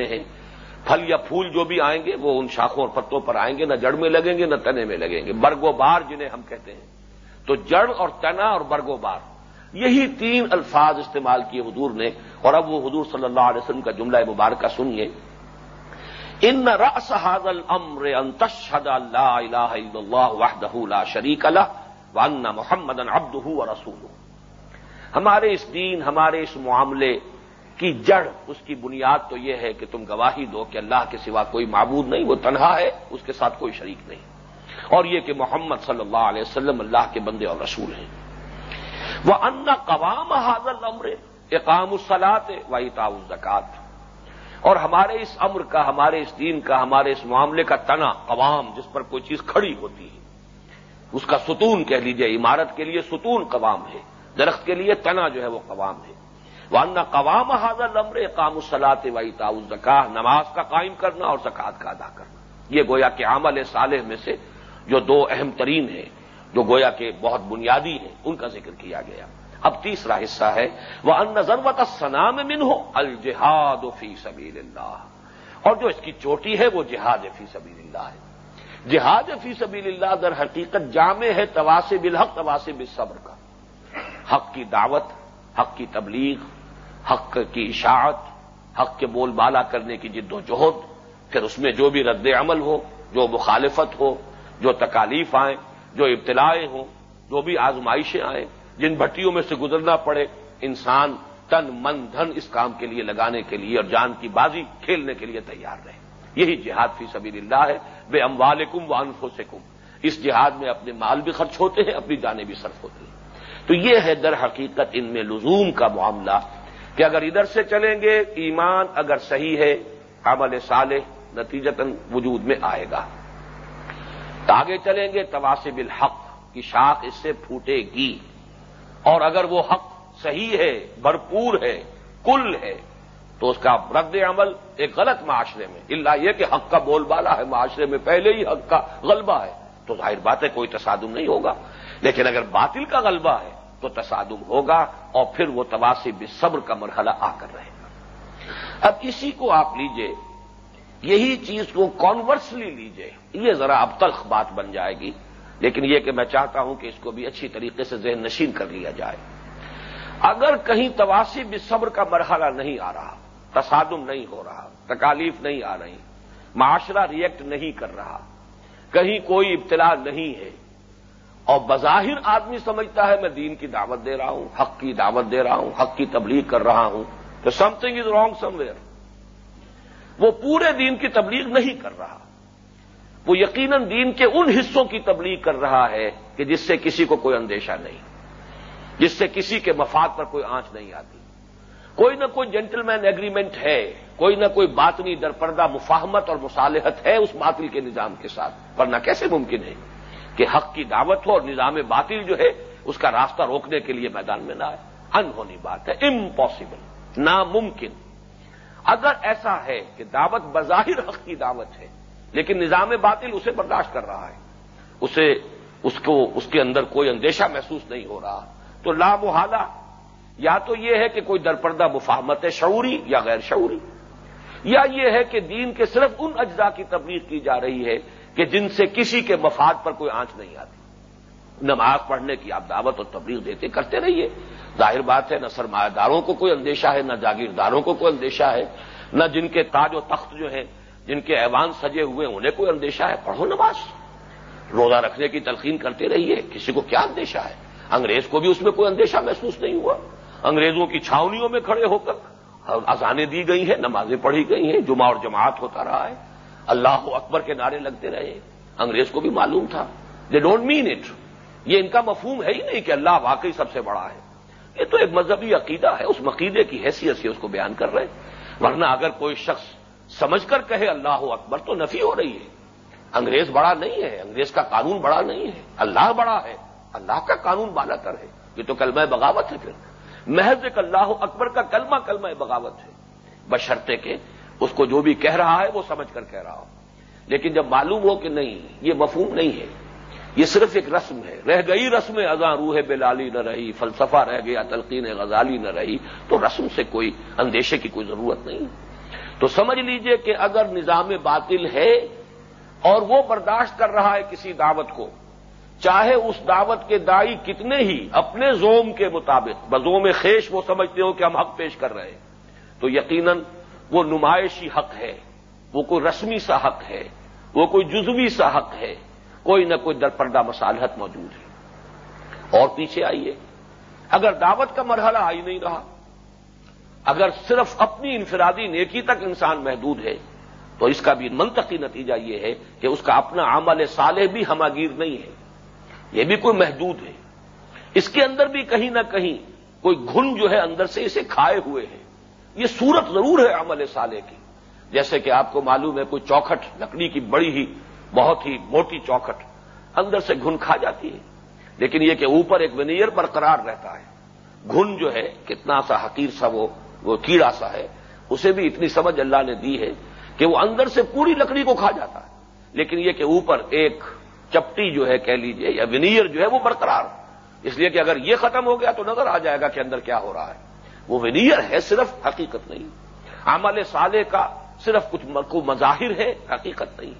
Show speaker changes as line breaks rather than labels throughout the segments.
اگتے ہیں۔ پھل یا پھول جو بھی آئیں گے، وہ ان شاخوں اور پتوں پر آئیں گے، نہ جڑ میں لگیں گے، نہ تنے میں لگیں گے۔ برگ و بار جنہیں ہم کہتے ہیں۔ تو جڑ اور تنا اور برگ و بار۔ یہی تین الفاظ استعمال کیے حضور نے۔ اور اب وہ حضور صلی اللہ علیہ وسلم کا جملہ مبارکہ سنیے۔ ان رس حاضل امر انتشد اللہ الہ الا اللہ وحدہ لا شریک اللہ ون محمد ابد اور رسول ہمارے اس دین، ہمارے اس معاملے کی جڑ، اس کی بنیاد تو یہ ہے کہ تم گواہی دو کہ اللہ کے سوا کوئی معبود نہیں، وہ تنہا ہے، اس کے ساتھ کوئی شریک نہیں۔ اور یہ کہ محمد صلی اللہ علیہ وسلم اللہ کے بندے اور رسول ہیں۔ وہ ان قوام حاضل امر اقام الصلاط و اطاع الزکات اور ہمارے اس امر کا، ہمارے اس دین کا، ہمارے اس معاملے کا تنا قوام جس پر کوئی چیز کھڑی ہوتی ہے۔ اس کا ستون کہہ لیجیے، عمارت کے لیے ستون قوام ہے، درخت کے لیے تنا جو ہے وہ قوام ہے۔ ورنہ قوام حاضر لمر قام الصلاط وائی الزکا نماز کا قائم کرنا اور زکات کا ادا کرنا۔ یہ گویا کہ عمل صالح میں سے جو دو اہم ترین ہیں، جو گویا کہ بہت بنیادی ہیں، ان کا ذکر کیا گیا۔ اب تیسرا حصہ ہے وہ ان ضرورت سنام من ہو الجہاد فی سبیل اللہ اور جو اس کی چوٹی ہے، وہ جہاد فی سبیل اللہ ہے۔ جہاد فی سبیل اللہ در حقیقت جامع ہے تواسب الحق، تواسب صبر کا۔ حق کی دعوت، حق کی تبلیغ حق کی اشاعت، حق کے بول بالا کرنے کی جد و جہد، پھر اس میں جو بھی رد عمل ہو، جو مخالفت ہو، جو تکالیف آئیں، جو ابتلائیں ہوں، جو بھی آزمائشیں آئیں، جن بھٹیوں میں سے گزرنا پڑے، انسان تن من دھن اس کام کے لیے لگانے کے لیے اور جان کی بازی کھیلنے کے لیے تیار رہے۔ یہی جہاد فی سبیل اللہ ہے، بے اموالکم و انفسکم۔ اس جہاد میں اپنے مال بھی خرچ ہوتے ہیں، اپنی جانیں بھی صرف ہوتی ہیں۔ تو یہ ہے در حقیقت ان میں لزوم کا معاملہ۔ کہ اگر ادھر سے چلیں گے، ایمان اگر صحیح ہے، عمل صالح نتیجتاً وجود میں آئے گا۔ آگے چلیں گے تواسب الحق کی شاخ اس سے پھوٹے گی۔ اور اگر وہ حق صحیح ہے، بھرپور ہے، کل ہے، تو اس کا رد عمل ایک غلط معاشرے میں۔ اللہ یہ کہ حق کا بول بالا ہے، معاشرے میں پہلے ہی حق کا غلبہ ہے، تو ظاہر بات ہے، کوئی تصادم نہیں ہوگا۔ لیکن اگر باطل کا غلبہ ہے تو تصادم ہوگا اور پھر وہ تواسب صبر کا مرحلہ آ کر رہے گا۔ اب اسی کو آپ لیجیے، یہی چیز کو کانورسلی لیجیے۔ یہ ذرا اب تلخ بات بن جائے گی، لیکن یہ کہ میں چاہتا ہوں کہ اس کو بھی اچھی طریقے سے ذہن نشین کر لیا جائے۔ اگر کہیں تواسب صبر کا مرحلہ نہیں آ رہا، تصادم نہیں ہو رہا، تکالیف نہیں آ رہی، معاشرہ ریئیکٹ نہیں کر رہا، کہیں کوئی ابتلا نہیں ہے اور بظاہر آدمی سمجھتا ہے میں دین کی دعوت دے رہا ہوں، حق کی دعوت دے رہا ہوں، حق کی تبلیغ کر رہا ہوں، تو something is wrong somewhere وہ پورے دین کی تبلیغ نہیں کر رہا۔ وہ یقیناً دین کے ان حصوں کی تبلیغ کر رہا ہے کہ جس سے کسی کو کوئی اندیشہ نہیں، جس سے کسی کے مفاد پر کوئی آنچ نہیں آتی۔ کوئی نہ کوئی جینٹل مین ایگریمنٹ ہے، کوئی نہ کوئی باطنی درپردہ مفاہمت اور مصالحت ہے اس باطل کے نظام کے ساتھ، ورنہ کیسے ممکن ہے؟ کہ حق کی دعوت ہو اور نظام باطل جو ہے اس کا راستہ روکنے کے لیے میدان میں نہ آئے۔ ان ہونی بات ہے امپاسبل ناممکن۔ اگر ایسا ہے کہ دعوت بظاہر حق کی دعوت ہے، لیکن نظام باطل اسے برداشت کر رہا ہے، اسے، اس کو، اس کے اندر کوئی اندیشہ محسوس نہیں ہو رہا، تو لا محالہ، یا تو یہ ہے کہ کوئی درپردہ مفاہمت ہے، شعوری یا غیر شعوری، یا یہ ہے کہ دین کے صرف ان اجزاء کی تبلیغ کی جا رہی ہے کہ جن سے کسی کے مفاد پر کوئی آنچ نہیں آتی۔ نماز پڑھنے کی آپ دعوت اور تبلیغ دیتے کرتے رہیے۔ ظاہر بات ہے، نہ سرمایہ داروں کو کوئی اندیشہ ہے، نہ جاگیرداروں کو کوئی اندیشہ ہے، نہ جن کے تاج و تخت جو ہیں، جن کے ایوان سجے ہوئے انہیں کوئی اندیشہ ہے۔ پڑھو نماز۔ روزہ رکھنے کی تلقین کرتے رہیے۔ کسی کو کیا اندیشہ ہے؟ انگریز کو بھی اس میں کوئی اندیشہ محسوس نہیں ہوا۔ انگریزوں کی چھاونیوں میں کھڑے ہو کر اذانیں دی گئی ہیں، نمازیں پڑھی گئی ہیں، جمعہ اور جماعت ہوتا رہا ہے۔ اللہ اکبر کے نعرے لگتے رہے۔ انگریز کو بھی معلوم تھا۔ دے ڈونٹ مین اٹ یہ ان کا مفہوم ہے ہی نہیں کہ اللہ واقعی سب سے بڑا ہے۔ یہ تو ایک مذہبی عقیدہ ہے، اس عقیدے کی حیثیت سے اس کو بیان کر رہے ورنہ اگر کوئی شخص سمجھ کر کہے اللہ اکبر تو نفی ہو رہی ہے۔ انگریز بڑا نہیں ہے، انگریز کا قانون بڑا نہیں ہے۔ اللہ بڑا ہے، اللہ کا قانون بالا کر ہے۔ یہ تو کلمہ بغاوت ہے پھر۔ محض ایک اللہ اکبر کا کلمہ کلمہ بغاوت ہے۔ بشرتے کے اس کو جو بھی کہہ رہا ہے وہ سمجھ کر کہہ رہا ہو لیکن جب معلوم ہو کہ نہیں، یہ مفہوم نہیں ہے۔ یہ صرف ایک رسم ہے۔ رہ گئی رسم ازاں روح بلالی نہ رہی، فلسفہ رہ گیا، تلقین غزالی نہ رہی۔ تو رسم سے کوئی اندیشے کی کوئی ضرورت نہیں۔ تو سمجھ لیجیے کہ اگر نظام باطل ہے اور وہ برداشت کر رہا ہے کسی دعوت کو، چاہے اس دعوت کے دائی کتنے ہی اپنے زوم کے مطابق، بزوم خیش وہ سمجھتے ہو کہ ہم حق پیش کر رہے ہیں۔ تو یقیناً وہ نمائشی حق ہے، وہ کوئی رسمی سا حق ہے، وہ کوئی جزوی سا حق ہے، کوئی نہ کوئی درپردہ مصالحت موجود ہے۔ اور پیچھے آئیے۔ اگر دعوت کا مرحلہ آئی نہیں رہا، اگر صرف اپنی انفرادی نیکی تک انسان محدود ہے، تو اس کا بھی منطقی نتیجہ یہ ہے کہ اس کا اپنا عمل صالح بھی ہماگیر نہیں ہے۔ یہ بھی کوئی محدود ہے۔ اس کے اندر بھی کہیں نہ کہیں کوئی گھن جو ہے اندر سے اسے کھائے ہوئے ہیں۔ یہ صورت ضرور ہے عمل صالح کی۔ جیسے کہ آپ کو معلوم ہے کوئی چوکھٹ لکڑی کی بڑی ہی، بہت ہی موٹی چوکھٹ اندر سے گھن کھا جاتی ہے۔ لیکن یہ کہ اوپر ایک ونیئر برقرار رہتا ہے۔ گھن جو ہے، کتنا سا حقیر سا وہ وہ کیڑا سا ہے۔ اسے بھی اتنی سمجھ اللہ نے دی ہے کہ وہ اندر سے پوری لکڑی کو کھا جاتا ہے۔ لیکن یہ کہ اوپر ایک چپٹی جو ہے، کہہ لیجیے، یا ونیئر جو ہے، وہ برقرار۔ اس لیے کہ اگر یہ ختم ہو گیا تو نظر آ جائے گا کہ اندر کیا ہو رہا ہے۔ وہ ونیئر ہے صرف حقیقت نہیں۔ عمل صالح کا صرف کچھ کو مظاہر ہے، حقیقت نہیں۔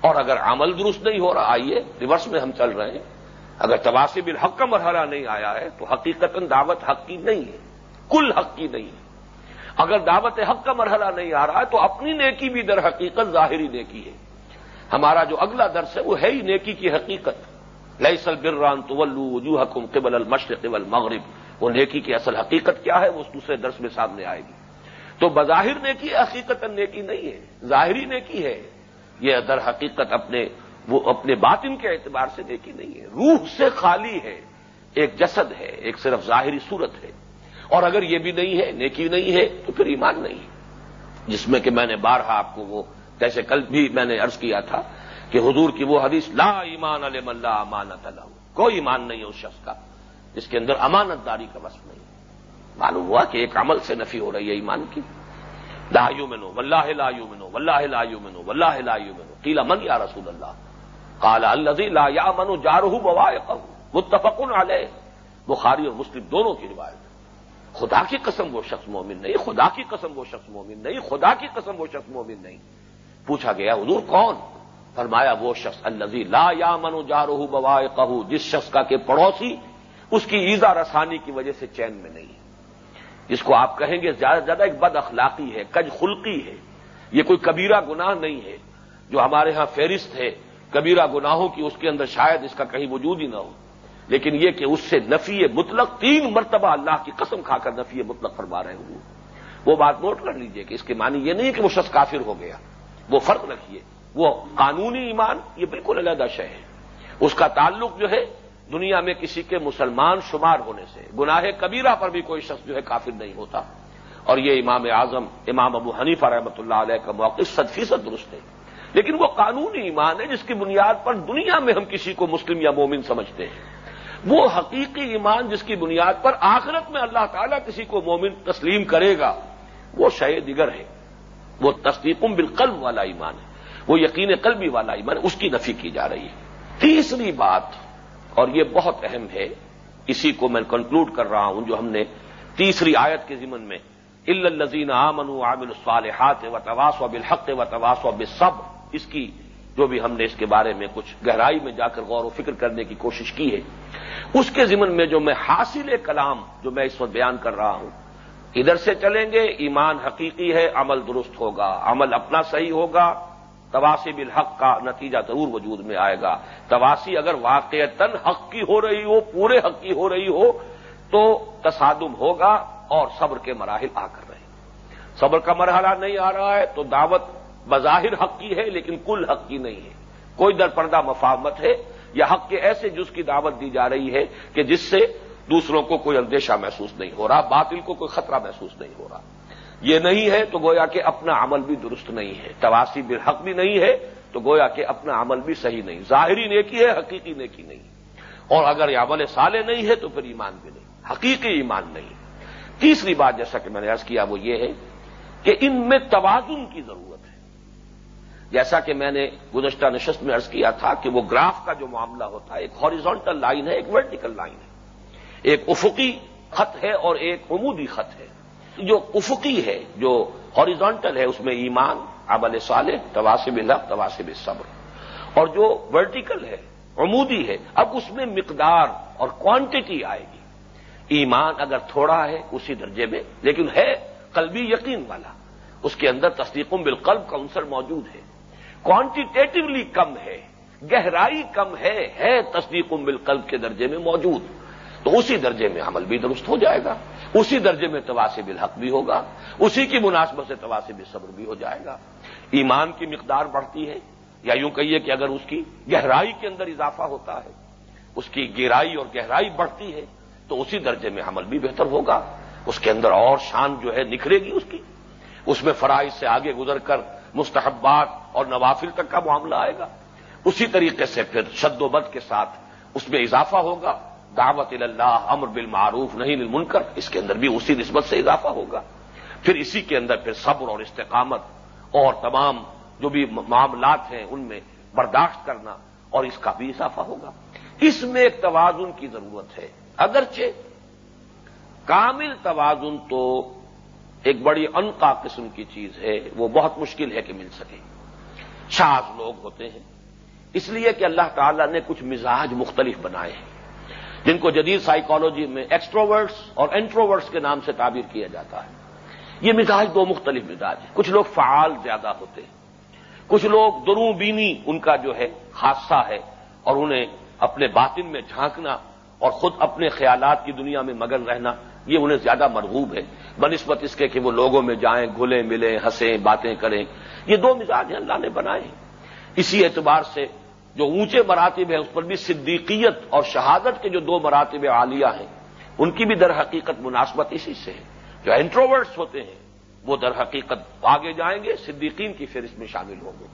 اور اگر عمل درست نہیں ہو رہا، آئیے، ریورس میں ہم چل رہے ہیں۔ اگر تباسی بالحق کا مرحلہ نہیں آیا ہے، تو حقیقت دعوت حق کی نہیں ہے۔ کل حق کی نہیں ہے۔ اگر دعوت حق کا مرحلہ نہیں آ رہا ہے، تو اپنی نیکی بھی در حقیقت ظاہری نیکی ہے۔ ہمارا جو اگلا درس ہے، وہ ہے ہی نیکی کی حقیقت۔ لئیسل بران طلو وجوہ حکم قبل المشرق قبل مغرب وہ نیکی کی اصل حقیقت کیا ہے وہ اس دوسرے درس میں سامنے آئے گی۔ تو بظاہر نیکی حقیقت نیکی نہیں ہے، ظاہری نیکی ہے۔ یہ در حقیقت اپنے، وہ اپنے باطن کے اعتبار سے نیکی نہیں ہے۔ روح سے خالی ہے، ایک جسد ہے، ایک صرف ظاہری صورت ہے۔ اور اگر یہ بھی نہیں ہے، نیکی نہیں ہے، تو پھر ایمان نہیں ہے۔ جس میں کہ میں نے بارہا آپ کو وہ جیسے کل بھی میں نے ارض کیا تھا کہ حضور کی وہ حدیث، لا ایمان علیہ اللہ امانت اللہ کوئی ایمان نہیں ہے اس شخص کا۔ جس کے اندر امانت داری کا وصف نہیں معلوم ہوا کہ ایک عمل سے نفی ہو رہی ہے ایمان کی۔ لا منو ولہ لا منو ولہ لا منو ولہ لا منو قیلا من یا رسول اللہ؟ کالا اللہ لا یا منو جارہ بوائے متفقن علیہ۔ بخاری اور مسلم دونوں کی روایت خدا کی قسم وہ شخص مومن نہیں، خدا کی قسم وہ شخص مومن نہیں، خدا کی قسم وہ شخص مومن نہیں۔ پوچھا گیا، حضور کون؟ فرمایا وہ شخص الزی لا یا منو جا رہو بوائے جس شخص کا کہ پڑوسی اس کی ایزا رسانی کی وجہ سے چین میں نہیں ہے۔ جس کو آپ کہیں گے زیادہ زیادہ ایک بد اخلاقی ہے، کج خلقی ہے۔ یہ کوئی کبیرہ گناہ نہیں ہے۔ جو ہمارے ہاں فہرست ہے، کبیرہ گناہوں کی اس کے اندر شاید اس کا کہیں وجود ہی نہ ہو۔ لیکن یہ کہ اس سے نفی مطلق تین مرتبہ اللہ کی قسم کھا کر نفی مطلق فرما رہے ہوں۔ وہ بات نوٹ کر لیجیے کہ اس کے معنی یہ نہیں کہ وہ شخص کافر ہو گیا۔ وہ فرق رکھیے۔ وہ قانونی ایمان، یہ بالکل علیحدہ شے ہے۔ اس کا تعلق جو ہے دنیا میں کسی کے مسلمان شمار ہونے سے، گناہ کبیرہ پر بھی کوئی شخص جو ہے کافر نہیں ہوتا۔ اور یہ امام اعظم، امام ابو حنیفہ رحمۃ اللہ علیہ کا موقع صد فیصد درست ہے۔ لیکن وہ قانونی ایمان ہے جس کی بنیاد پر دنیا میں ہم کسی کو مسلم یا مومن سمجھتے ہیں۔ وہ حقیقی ایمان جس کی بنیاد پر آخرت میں اللہ تعالیٰ کسی کو مومن تسلیم کرے گا، وہ شے دیگر ہے۔ وہ تصدیقم بالقلب والا ایمان ہے۔ وہ یقین قلبی والا ایمان ہے۔ اس کی نفی کی جا رہی ہے۔ تیسری بات اور یہ بہت اہم ہے، اسی کو میں کنکلوڈ کر رہا ہوں جو ہم نے تیسری آیت کے ضمن میں الزین آمن عامل الصالحات و تواس و بالحق و تواس و بصب اس کی جو بھی ہم نے اس کے بارے میں کچھ گہرائی میں جا کر غور و فکر کرنے کی کوشش کی ہے، اس کے ضمن میں جو میں حاصل کلام جو میں اس وقت بیان کر رہا ہوں، ادھر سے چلیں گے، ایمان حقیقی ہے، عمل درست ہوگا، عمل اپنا صحیح ہوگا تواسی بالحق کا نتیجہ ضرور وجود میں آئے گا۔ تواسی اگر واقع حق کی ہو رہی ہو، پورے حق کی ہو رہی ہو، تو تصادم ہوگا اور صبر کے مراحل آ کر رہے صبر کا مرحلہ نہیں آ رہا ہے تو دعوت بظاہر حق کی ہے، لیکن کل حق کی نہیں ہے۔ کوئی در پردہ مفاہمت ہے۔ یا حق کے ایسے جز کی دعوت دی جا رہی ہے کہ جس سے دوسروں کو کوئی اندیشہ محسوس نہیں ہو رہا، باطل کو کوئی خطرہ محسوس نہیں ہو رہا۔ یہ نہیں ہے تو گویا کہ اپنا عمل بھی درست نہیں ہے، تواسی بالحق بھی نہیں ہے تو گویا کہ اپنا عمل بھی صحیح نہیں، ظاہری نیکی ہے، حقیقی نیکی نہیں۔ اور اگر یہ عمل سالے نہیں ہے تو پھر ایمان بھی نہیں، حقیقی ایمان نہیں۔ تیسری بات جیسا کہ میں نے عرض کیا وہ یہ ہے کہ ان میں توازن کی ضرورت ہے۔ جیسا کہ میں نے گزشتہ نشست میں عرض کیا تھا کہ وہ گراف کا جو معاملہ ہوتا ہے، ایک ہاریزونٹل لائن ہے، ایک ورٹیکل لائن ہے۔ ایک افقی خط ہے اور ایک عمودی خط ہے۔ جو افقی ہے، جو ہاریزونٹل ہے، اس میں ایمان، عمل صالح، تواسب الحق تواسب صبر۔ اور جو ورٹیکل ہے، عمودی ہے، اب اس میں مقدار اور کوانٹٹی آئے گی۔ ایمان اگر تھوڑا ہے، اسی درجے میں، لیکن ہے قلبی یقین والا۔ اس کے اندر تصدیقوں بالقلب کا عنصر موجود ہے۔ کوانٹیٹیولی کم ہے، گہرائی کم ہے ہے تصدیقوں بالقلب کے درجے میں موجود۔ تو اسی درجے میں عمل بھی درست ہو جائے گا، اسی درجے میں تواسب الحق بھی ہوگا، اسی کی مناسبت سے تواسب صبر بھی ہو جائے گا۔ ایمان کی مقدار بڑھتی ہے، یا یوں کہیے کہ اگر اس کی گہرائی کے اندر اضافہ ہوتا ہے، اس کی گہرائی اور گہرائی بڑھتی ہے، تو اسی درجے میں عمل بھی بہتر ہوگا۔ اس کے اندر اور شان جو ہے نکھرے گی اس کی۔ اس میں فرائض سے آگے گزر کر مستحبات اور نوافل تک کا معاملہ آئے گا۔ اسی طریقے سے پھر شد و بد کے ساتھ اس میں اضافہ ہوگا۔ دعوت اللہ امر بالمعروف نہیں للمنکر اس کے اندر بھی اسی نسبت سے اضافہ ہوگا۔ پھر اسی کے اندر پھر صبر اور استقامت اور تمام جو بھی معاملات ہیں ان میں برداشت کرنا اور اس کا بھی اضافہ ہوگا۔ اس میں ایک توازن کی ضرورت ہے۔ اگرچہ کامل توازن تو ایک بڑی انقا قسم کی چیز ہے، وہ بہت مشکل ہے کہ مل سکے۔ شاز لوگ ہوتے ہیں۔ اس لیے کہ اللہ تعالی نے کچھ مزاج مختلف بنائے ہیں۔ جن کو جدید سائیکالوجی میں ایکسٹروورٹس اور انٹروورٹس کے نام سے تعبیر کیا جاتا ہے۔ یہ مزاج دو مختلف مزاج ہیں۔ کچھ لوگ فعال زیادہ ہوتے ہیں۔ کچھ لوگ دروں بینی ان کا جو ہے حادثہ ہے اور انہیں اپنے باطن میں جھانکنا اور خود اپنے خیالات کی دنیا میں مگن رہنا، یہ انہیں زیادہ مرغوب ہے۔ بنسبت اس کے کہ وہ لوگوں میں جائیں، گھلیں ملیں، ہنسیں، باتیں کریں۔ یہ دو مزاج ہیں، اللہ نے بنائے اسی اعتبار سے جو اونچے مراتب ہیں، اس پر بھی صدیقیت اور شہادت کے جو دو مراتب عالیہ ہیں، ان کی بھی در حقیقت مناسبت اسی سے ہے۔ جو انٹروورٹس ہوتے ہیں، وہ در حقیقت آگے جائیں گے، صدیقین کی فہرست میں شامل ہوں گے۔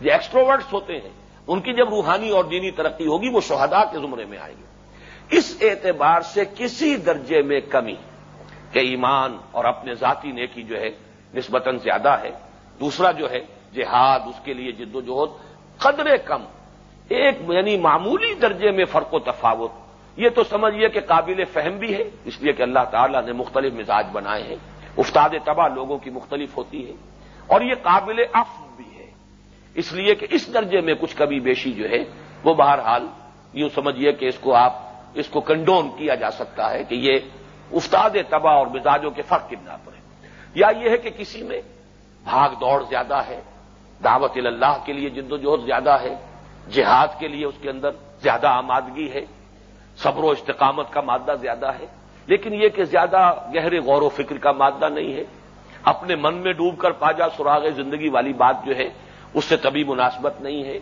جو ایکسٹروورٹس ہوتے ہیں، ان کی جب روحانی اور دینی ترقی ہوگی، وہ شہداء کے زمرے میں آئیں گے۔ اس اعتبار سے کسی درجے میں کمی کہ ایمان اور اپنے ذاتی نیکی جو ہے، نسبتاً زیادہ ہے۔ دوسرا جو ہے، جہاد، اس کے لیے جد و جہد، قدرے کم ایک یعنی معمولی درجے میں فرق و تفاوت۔ یہ تو سمجھیے کہ قابل فہم بھی ہے، اس لیے کہ اللہ تعالیٰ نے مختلف مزاج بنائے ہیں۔ استاد تباہ لوگوں کی مختلف ہوتی ہے۔ اور یہ قابل اف بھی ہے۔ اس لیے کہ اس درجے میں کچھ کبھی بیشی جو ہے، وہ بہرحال یوں سمجھیے کہ اس کو آپ، اس کو کنڈون کیا جا سکتا ہے کہ یہ استاد تباہ اور مزاجوں کے فرق کتنا پر ہے۔ یا یہ ہے کہ کسی میں بھاگ دوڑ زیادہ ہے، دعوت اللہ کے لیے جد و جہد زیادہ ہے جہاد کے لیے اس کے اندر زیادہ آمادگی ہے، صبر و استقامت کا مادہ زیادہ ہے، لیکن یہ کہ زیادہ گہرے غور و فکر کا مادہ نہیں ہے۔ اپنے من میں ڈوب کر پاجا سراغ زندگی والی بات جو ہے، اس سے کبھی مناسبت نہیں ہے۔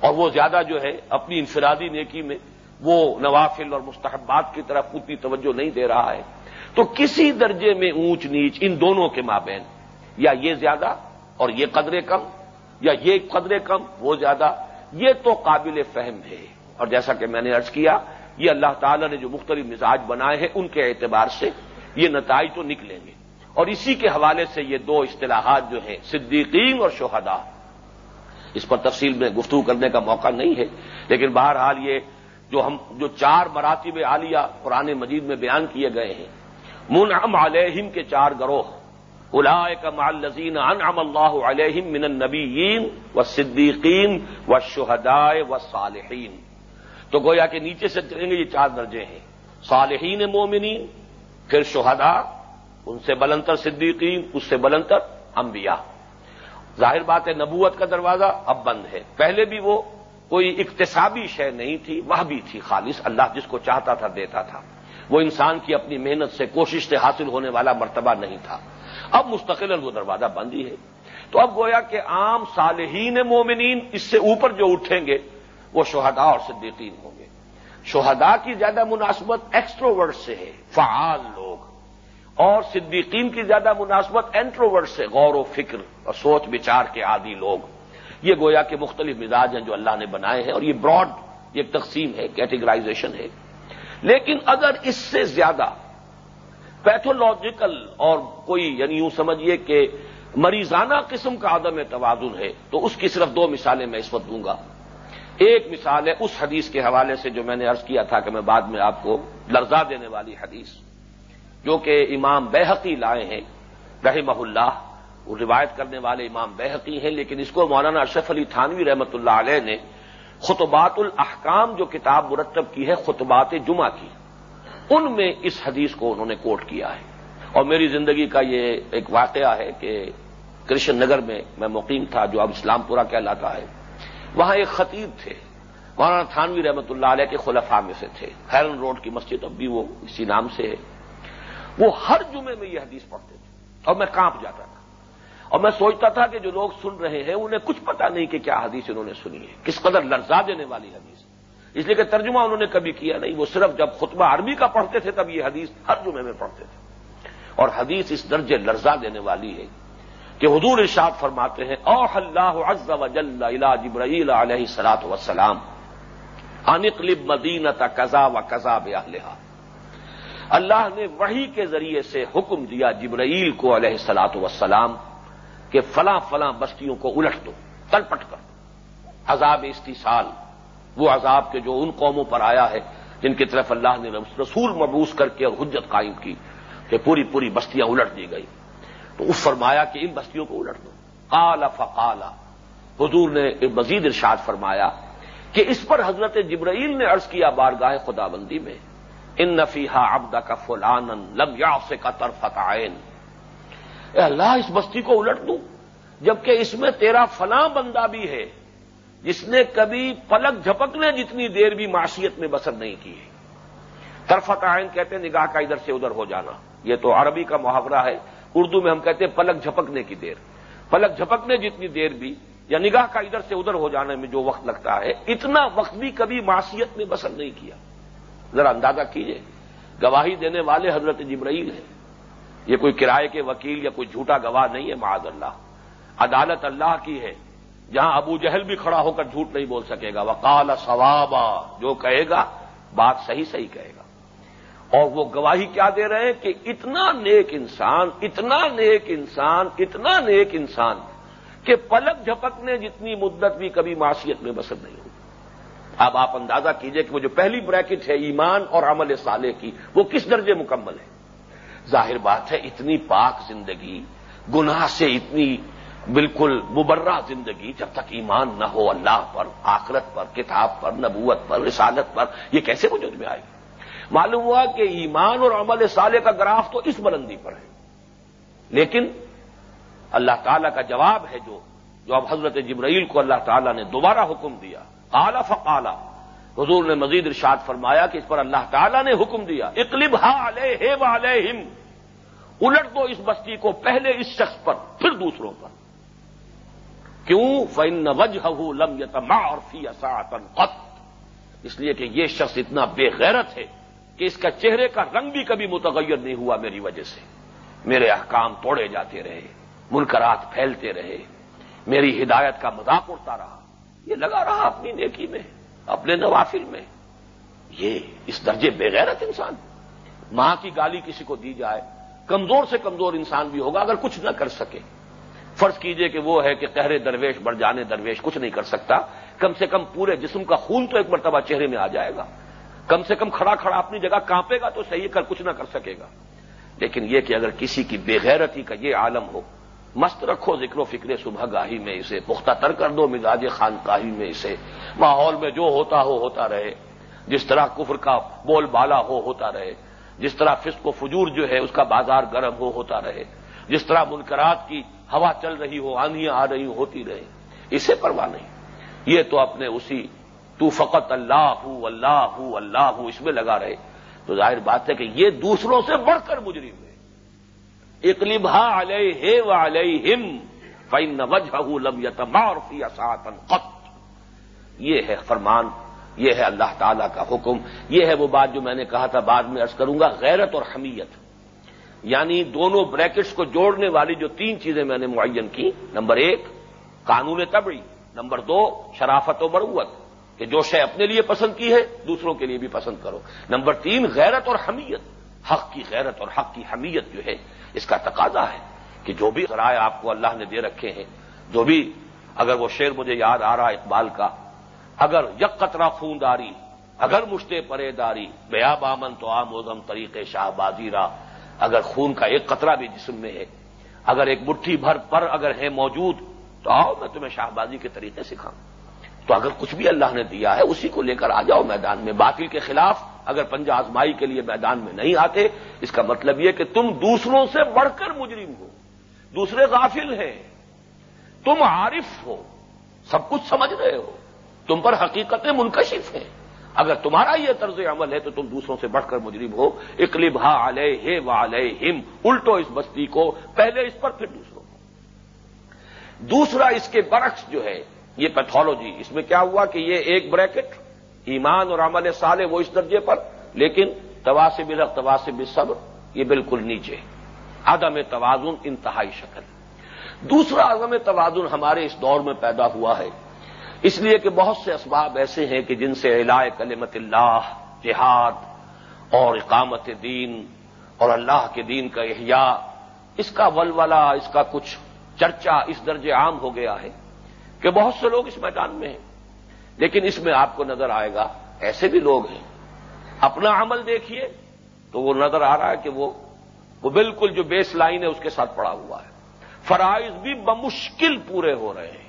اور وہ زیادہ جو ہے، اپنی انفرادی نیکی میں وہ نوافل اور مستحبات کی طرف اتنی توجہ نہیں دے رہا ہے۔ تو کسی درجے میں اونچ نیچ ان دونوں کے مابین، یا یہ زیادہ اور یہ قدرے کم، یا یہ قدرے کم، وہ زیادہ یہ تو قابل فہم ہے۔ اور جیسا کہ میں نے ارض کیا، یہ اللہ تعالیٰ نے جو مختلف مزاج بنائے ہیں، ان کے اعتبار سے یہ نتائج تو نکلیں گے۔ اور اسی کے حوالے سے یہ دو اصطلاحات جو ہیں، صدیقین اور شہدا اس پر تفصیل میں گفتگو کرنے کا موقع نہیں ہے، لیکن بہرحال یہ جو ہم، جو چار مراتب عالیہ قرآن مجید میں بیان کیے گئے ہیں، منعم علیہم کے چار گروہ۔ الزین انعم اللہ علیہم من النبیین و صدیقین و شہدائے و صالحین تو گویا کہ نیچے سے چلیں گے یہ چار درجے ہیں۔ صالحین مومنین، پھر شہداء، ان سے بلندر صدیقین، اس سے بلندر انبیاء۔ ظاہر بات ہے نبوت کا دروازہ اب بند ہے۔ پہلے بھی وہ کوئی اقتصابی شے نہیں تھی، وہ بھی تھی خالص، اللہ جس کو چاہتا تھا دیتا تھا۔ وہ انسان کی اپنی محنت سے کوشش سے حاصل ہونے والا مرتبہ نہیں تھا۔ اب مستقل وہ دروازہ بند ہی ہے۔ تو اب گویا کہ عام صالحین مومنین اس سے اوپر جو اٹھیں گے، وہ شہداء اور صدیقین ہوں گے۔ شہداء کی زیادہ مناسبت ایکسٹروورڈ سے ہے، فعال لوگ۔ اور صدیقین کی زیادہ مناسبت انٹروورڈ سے، غور و فکر اور سوچ بچار کے عادی لوگ۔ یہ گویا کے مختلف مزاج ہیں جو اللہ نے بنائے ہیں اور یہ براڈ ایک تقسیم ہے کیٹیگرائزیشن ہے۔ لیکن اگر اس سے زیادہ پیتھولوجیکل اور کوئی یعنی یوں سمجھیے کہ مریضانہ قسم کا عدم توازن ہے، تو اس کی صرف دو مثالیں میں اس وقت دوں گا۔ ایک مثال ہے اس حدیث کے حوالے سے جو میں نے ارض کیا تھا کہ میں بعد میں آپ کو لرزا دینے والی حدیث، جو کہ امام بحقی لائے ہیں، رحمہ اللہ۔ وہ روایت کرنے والے امام بحقی ہیں، لیکن اس کو مولانا اشرف علی تھانوی رحمۃ اللہ علیہ نے خطبات الاحکام جو کتاب مرتب کی ہے، خطبات جمعہ کی۔ ان میں اس حدیث کو انہوں نے کوٹ کیا ہے۔ اور میری زندگی کا یہ ایک واقعہ ہے کہ کرشن نگر میں میں مقیم تھا جو اب اسلام پورا کہلاتا ہے۔ وہاں ایک خطیب تھے۔ مولانا تھانوی رحمۃ اللہ علیہ کے خلفاء میں سے تھے۔ ہیرن روڈ کی مسجد اب بھی وہ اسی نام سے ہے۔ وہ ہر جمعے میں یہ حدیث پڑھتے تھے اور میں کانپ جاتا تھا۔ اور میں سوچتا تھا کہ جو لوگ سن رہے ہیں، انہیں کچھ پتا نہیں کہ کیا حدیث انہوں نے سنی ہے، کس قدر لرزا دینے والی حدیث اس لیے کہ ترجمہ انہوں نے کبھی کیا نہیں، وہ صرف جب خطبہ عربی کا پڑھتے تھے، تب یہ حدیث ہر جمعے میں پڑھتے تھے۔ اور حدیث اس درجے لرزا دینے والی ہے کہ حضور ارشاد فرماتے ہیں اوح اللہ عز و جل الى جبرائیل علیہ سلاط وسلام انقلب مدینت قزا و قزا بہلحا اللہ نے وہی کے ذریعے سے حکم دیا جبرائیل کو علیہ سلاط وسلام کہ فلاں فلاں بستیوں کو الٹ دو، تلپٹ کر عذاب استیصال وہ عذاب کے جو ان قوموں پر آیا ہے، جن کی طرف اللہ نے رسول مبوس کر کے اور حجت قائم کی کہ پوری پوری بستیاں الٹ دی گئی تو اس فرمایا کہ ان بستیوں کو الٹ دو۔ کالا فقالا حضور نے مزید ارشاد فرمایا کہ اس پر حضرت جبرائیل نے عرض کیا بارگاہ خدا بندی میں، ان نفیحا ابدا کا فلان لم یا سے کا طرفت اے اللہ، اس بستی کو الٹ دوں، جبکہ اس میں تیرا فلاں بندہ بھی ہے، جس نے کبھی پلک جھپکنے جتنی دیر بھی معاشیت میں بسر نہیں کی ہے۔ طرفت آئین کہتے ہیں، نگاہ کا ادھر سے ادھر ہو جانا۔ یہ تو عربی کا محاورہ ہے، اردو میں ہم کہتے ہیں پلک جھپکنے کی دیر۔ پلک جھپکنے جتنی دیر بھی، یا نگاہ کا ادھر سے ادھر ہو جانے میں جو وقت لگتا ہے، اتنا وقت بھی کبھی معاشیت میں بسر نہیں کیا۔ ذرا اندازہ کیجیے، گواہی دینے والے حضرت جبرائیل ہیں۔ یہ کوئی کرائے کے وکیل یا کوئی جھوٹا گواہ نہیں ہے، معاذ اللہ۔ عدالت اللہ کی ہے۔ جہاں ابو جہل بھی کھڑا ہو کر جھوٹ نہیں بول سکے گا۔ وقال ثوابا، جو کہے گا، بات صحیح صحیح کہے گا۔ اور وہ گواہی کیا دے رہے ہیں کہ اتنا نیک انسان، اتنا نیک انسان، اتنا نیک انسان کہ پلک جھپکنے جتنی مدت بھی کبھی معاشیت میں بسر نہیں ہوگی اب آپ اندازہ کیجیے کہ وہ جو پہلی بریکٹ ہے ایمان اور عمل صالح کی، وہ کس درجے مکمل ہے؟ ظاہر بات ہے، اتنی پاک زندگی، گناہ سے اتنی بالکل مبرہ زندگی، جب تک ایمان نہ ہو اللہ پر، آخرت پر، کتاب پر، نبوت پر، رسالت پر، یہ کیسے وجود میں آئے؟ گی معلوم ہوا کہ ایمان اور عمل صالح کا گراف تو اس بلندی پر ہے۔ لیکن اللہ تعالی کا جواب ہے جو جو اب حضرت جبرائیل کو اللہ تعالیٰ نے دوبارہ حکم دیا۔ اعلی فقالا حضور نے مزید ارشاد فرمایا کہ اس پر اللہ تعالیٰ نے حکم دیا، اقلب ہا علیہ علیہم، الٹ دو اس بستی کو پہلے اس شخص پر، پھر دوسروں پر۔ کیوں؟ فن وجہ لم یتما اور فی قط۔ اس لیے کہ یہ شخص اتنا بے غیرت ہے کہ اس کا چہرے کا رنگ بھی کبھی متغیر نہیں ہوا میری وجہ سے۔ میرے احکام توڑے جاتے رہے، منکرات پھیلتے رہے۔ میری ہدایت کا مذاق اڑتا رہا۔ یہ لگا رہا اپنی نیکی میں۔ اپنے نوافل میں۔ یہ اس درجے بےغیرت انسان۔ ماں کی گالی کسی کو دی جائے، کمزور سے کمزور انسان بھی ہوگا اگر کچھ نہ کر سکے۔ فرض کیجیے کہ وہ ہے کہ قہرے درویش بڑھ جانے درویش کچھ نہیں کر سکتا۔ کم سے کم پورے جسم کا خون تو ایک مرتبہ چہرے میں آ جائے گا۔ کم سے کم کھڑا کھڑا اپنی جگہ کانپے گا تو صحیح کر کچھ نہ کر سکے گا۔ لیکن یہ کہ اگر کسی کی بےغیرتی کا یہ عالم ہو مست رکھو ذکر و فکر صبح گاہی میں اسے، پختہ تر کر دو مزاج خانقاہی میں اسے۔ ماحول میں جو ہوتا ہو، ہوتا رہے۔ جس طرح کفر کا بول بالا ہو، ہوتا رہے۔ جس طرح فسق و فجور جو ہے، اس کا بازار گرم ہو، ہوتا رہے۔ جس طرح منکرات کی ہوا چل رہی ہو آندیاں آ رہی ہوتی رہے۔ اسے پرواہ نہیں۔ یہ تو اپنے اسی، تو فقط اللہ ہوں اللہ ہوں اللہ ہوں اس میں لگا رہے۔ تو ظاہر بات ہے کہ یہ دوسروں سے بڑھ کر مجرم ہے۔ اقلبہ علیہ و علیہ ہم فن وجہ لم یتمار فی اساتن قط۔ یہ ہے فرمان، یہ ہے اللہ تعالی کا حکم، یہ ہے وہ بات جو میں نے کہا تھا بعد میں ارض کروں گا، غیرت اور حمیت۔ یعنی دونوں بریکٹس کو جوڑنے والی جو تین چیزیں میں نے معین کی، نمبر ایک، قانون تبڑی نمبر دو، شرافت و بروت کہ جو شے اپنے لیے پسند کی ہے، دوسروں کے لیے بھی پسند کرو۔ نمبر تین، غیرت اور حمیت، حق کی غیرت اور حق کی حمیت جو ہے اس کا تقاضا ہے کہ جو بھی رائے آپ کو اللہ نے دے رکھے ہیں، جو بھی اگر وہ شعر مجھے یاد آ رہا اقبال کا، اگر یک قطرہ خون داری، اگر مشتے پرے داری بیا بامن تو آمودم طریقے شاہ بازی را، اگر خون کا ایک قطرہ بھی جسم میں ہے، اگر ایک مٹھی بھر پر اگر ہے موجود، تو آؤ میں تمہیں شاہبازی کے طریقے سکھاؤں۔ تو اگر کچھ بھی اللہ نے دیا ہے، اسی کو لے کر آ جاؤ میدان میں۔ باطل کے خلاف اگر پنجہ آزمائی کے لیے میدان میں نہیں آتے، اس کا مطلب یہ کہ تم دوسروں سے بڑھ کر مجرم ہو۔ دوسرے غافل ہیں۔ تم عارف ہو۔ سب کچھ سمجھ رہے ہو۔ تم پر حقیقتیں منکشف ہیں اگر تمہارا یہ طرز عمل ہے تو تم دوسروں سے بڑھ کر مجرم ہو۔ اکلب ہا علیہ و ہم الٹو اس بستی کو، پہلے اس پر پھر دوسروں کو۔ دوسرا اس کے برعکس جو ہے یہ پیتھولوجی اس میں کیا ہوا کہ یہ ایک بریکٹ ایمان اور عمل سالے وہ اس درجے پر، لیکن تواسب الق تواسب صبر یہ بالکل نیچے عدم توازن انتہائی شکل۔ دوسرا عدم توازن ہمارے اس دور میں پیدا ہوا ہے۔ اس لیے کہ بہت سے اسباب ایسے ہیں کہ جن سے علاء کلمت اللہ، جہاد اور اقامت دین اور اللہ کے دین کا احیاء، اس کا ولولہ، اس کا کچھ چرچا اس درجے عام ہو گیا ہے۔ کہ بہت سے لوگ اس میدان میں ہیں۔ لیکن اس میں آپ کو نظر آئے گا، ایسے بھی لوگ ہیں۔ اپنا عمل دیکھیے تو وہ نظر آ رہا ہے کہ وہ وہ بالکل جو بیس لائن ہے، اس کے ساتھ پڑا ہوا ہے۔ فرائض بھی بمشکل پورے ہو رہے ہیں۔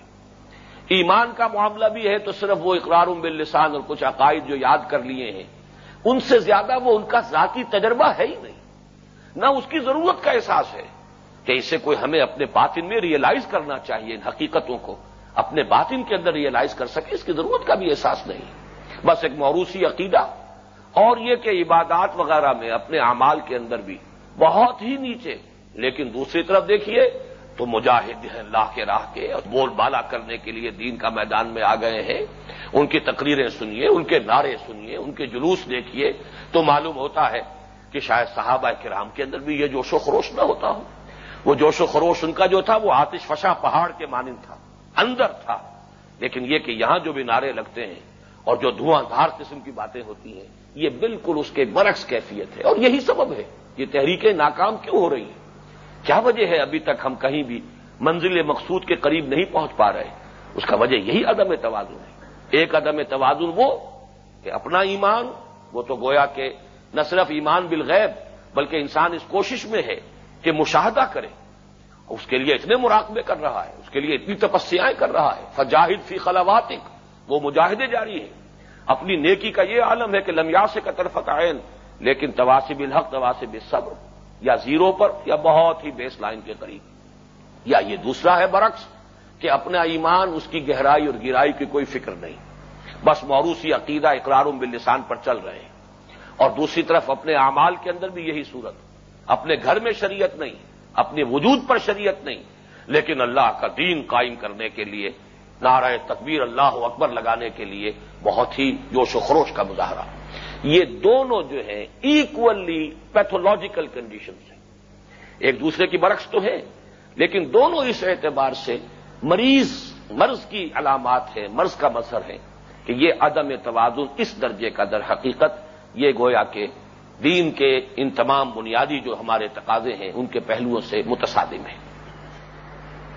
ایمان کا معاملہ بھی ہے تو صرف وہ اقرار باللسان اور کچھ عقائد جو یاد کر لیے ہیں۔ ان سے زیادہ وہ ان کا ذاتی تجربہ ہے ہی نہیں۔ نہ اس کی ضرورت کا احساس ہے کہ اسے کوئی ہمیں اپنے باطن میں ریئلائز کرنا چاہیے ان حقیقتوں کو۔ اپنے باطن کے اندر ریئلائز کر سکے، اس کی ضرورت کا بھی احساس نہیں۔ بس ایک موروثی عقیدہ۔ اور یہ کہ عبادات وغیرہ میں اپنے اعمال کے اندر بھی بہت ہی نیچے۔ لیکن دوسری طرف دیکھیے، تو مجاہد ہیں اللہ کے راہ کے، اور بول بالا کرنے کے لیے دین کا میدان میں آ گئے ہیں۔ ان کی تقریریں سنیے، ان کے نعرے سنیے، ان کے جلوس دیکھیے۔ تو معلوم ہوتا ہے کہ شاید صحابہ کرام کے اندر بھی یہ جوش و خروش نہ ہوتا ہو۔ وہ جوش و خروش ان کا جو تھا، وہ آتش فشاں پہاڑ کے مانند تھا۔ اندر تھا۔ لیکن یہ کہ یہاں جو بھی نعرے لگتے ہیں اور جو دھواں دھار قسم کی باتیں ہوتی ہیں، یہ بالکل اس کے برعکس کیفیت ہے۔ اور یہی سبب ہے۔ یہ تحریکیں ناکام کیوں ہو رہی ہیں کیا وجہ ہے ابھی تک ہم کہیں بھی منزل مقصود کے قریب نہیں پہنچ پا رہے؟ اس کا وجہ یہی عدم توازن ہے۔ ایک عدم توازن وہ کہ اپنا ایمان، وہ تو گویا کہ نہ صرف ایمان بالغیب بلکہ انسان اس کوشش میں ہے کہ مشاہدہ کرے۔ اس کے لیے اتنے مراقبے کر رہا ہے، اس کے لیے اتنی تپسیاں کر رہا ہے۔ فجاہد فی خلاوات وہ مجاہدے جاری ہیں۔ اپنی نیکی کا یہ عالم ہے کہ لمیاس کا طرف عین، لیکن تواسب الحق تواسب صبر، یا زیرو پر، یا بہت ہی بیس لائن کے قریب۔ یا یہ دوسرا ہے برعکس، کہ اپنا ایمان، اس کی گہرائی اور گرائی کی کوئی فکر نہیں۔ بس موروثی عقیدہ اقرار باللسان پر چل رہے ہیں۔ اور دوسری طرف اپنے اعمال کے اندر بھی یہی صورت۔ اپنے گھر میں شریعت نہیں۔ اپنے وجود پر شریعت نہیں، لیکن اللہ کا دین قائم کرنے کے لیے، نعرہ تکبیر اللہ اکبر لگانے کے لیے بہت ہی جوش و خروش کا مظاہرہ۔ یہ دونوں جو ہیں ایکولی پیتھولوجیکل کنڈیشنز ہیں۔ ایک دوسرے کی برعکس تو ہے لیکن دونوں اس اعتبار سے مریض، مرض کی علامات ہیں، مرض کا مظہر ہے کہ یہ عدم توازن اس درجے کا در حقیقت، یہ گویا کہ دین کے ان تمام بنیادی جو ہمارے تقاضے ہیں، ان کے پہلوؤں سے متصادم ہیں۔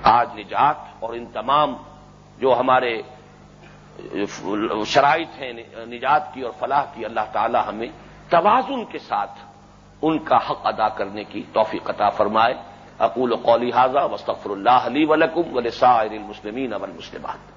آج نجات اور ان تمام جو ہمارے شرائط ہیں، نجات کی اور فلاح کی، اللہ تعالی ہمیں توازن کے ساتھ ان کا حق ادا کرنے کی توفیق عطا فرمائے۔ اقول قولی حاضہ وصطفر اللہ علی ولکم ولسائر المسلمین والمسلمات۔